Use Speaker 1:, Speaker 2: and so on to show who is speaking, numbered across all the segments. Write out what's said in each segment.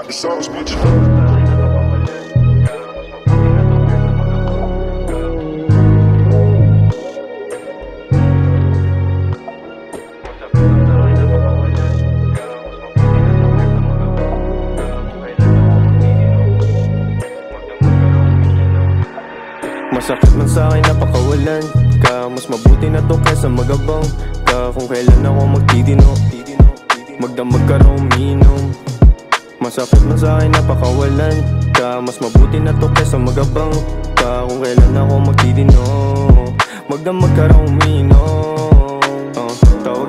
Speaker 1: got the sauce, bitch.
Speaker 2: Masakit man sa akin napakawalan ka. Mas mabuti na to kaysa magabang ka. Kung kailan ako magtitino Magdamag ka raw umiinom Masakit man sa akin napakawalan ka. Mas mabuti na to kaysa magabang ka. Kung kailan ako magtitino Magdamag ka raw Tawag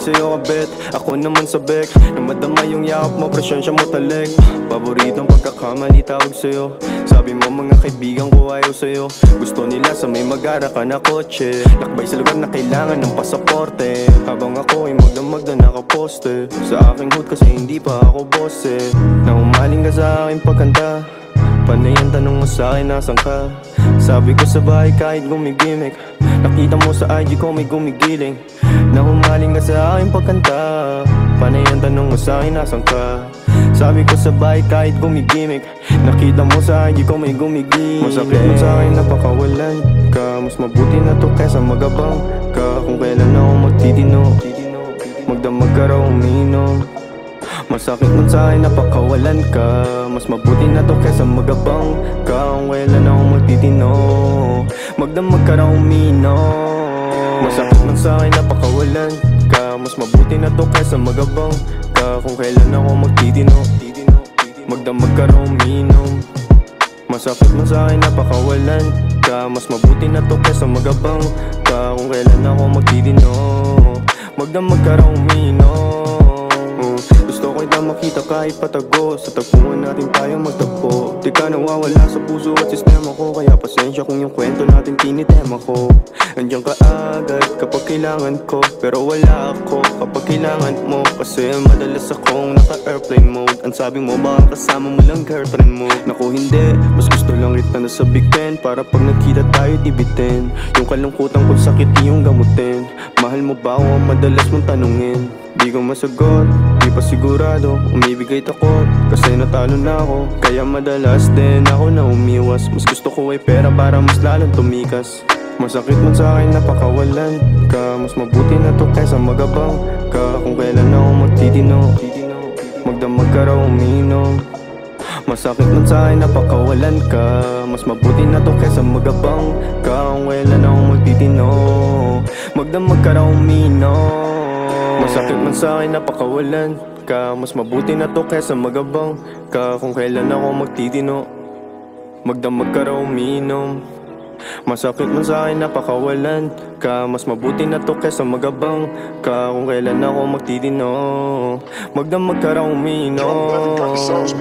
Speaker 2: sa'yo kabet, ako naman sa bek. Na madama yung yakap mo, presensya mo taleg Paboritong pagkakamali tawag sa'yo. Sabi mo mga kaibigan ko ayaw sa'yo. Gusto nila sa may magara ka na kotse. Lakbay sa lugar na kailangan ng pasaporte. Habang ako ay magdamag na nakaposte. Sa aking hood kasi hindi pa ako boss eh Na umaling ka sa aking pagkanta Panay ang tanong mo sa akin, nasan ka? Sabi ko sa bahay kahit gumigimik. Nakita mo sa IG ko may gumigiling Na humaling ka sa akin pagkanta Panay ang tanong mo sa akin, nasan ka? Sabi ko sa bahay kahit gumigimik Nakita mo sa IG ko may gumigiling Masakit. Mo sa akin napakawalan ka Mas mabuti na to kaysa magabang ka. Kung kailan ako magtitino Magdamag ka raw uminom Masakit man sa akin napakawalan ka Mas mabuti na to kaysa magabang ka. Kung kailan ako magtitino Magdamag ka raw uminom Masakit man sa akin napakawalan ka. Mas mabuti na to kaysa magabang ka. Kung kailan ako magtitino Magdamag ka raw uminom Masakit man sa akin napakawalan ka. Mas mabuti na to kaysa magabang ka. Kung kailan ako magtitino Magdamag ka raw Uh, Na makita kahit patago. Sa tagpuan natin tayo magtagpo Di ka nawawala sa puso at sistema ko. Kaya pasensya kung yung kwento natin tinitema ko. Andiyan ka agad kapag kailangan ko. Pero wala ako kapag kailangan mo. Kasi madalas akong naka-airplane mode. Ang sabi mo baka kasama mo lang girlfriend mo. Naku hindi, mas gusto lang kita na sa Big Ten. Para pag nagkita tayo dibitin Yung kalungkutan kung sakit yung gamutin. Mahal mo ba ang madalas mong tanungin? Di ko masagot, di pa sigurado Umibigay takot, kasi natalo na ako Kaya madalas din ako na umiwas. Mas gusto ko ay pera para mas lalong tumikas. Masakit man sa akin napakawalan ka. Mas mabuti na to kaysa magabang ka. Kung kailan ako magtitino Magdamag ka raw uminom Masakit man sa akin napakawalan ka. Mas mabuti na to kaysa magabang ka. Kung kailan ako magtitino Magdamag ka raw uminom Masakit man sa akin napakawalan ka. Mas mabuti na to kaysa magabang ka. Kung kailan ako magtitino Magdamag ka raw uminom Masakit man sa akin napakawalan ka. Mas mabuti na to kaysa magabang ka. Kung kailan ako magtitino Magdamag ka raw
Speaker 1: Got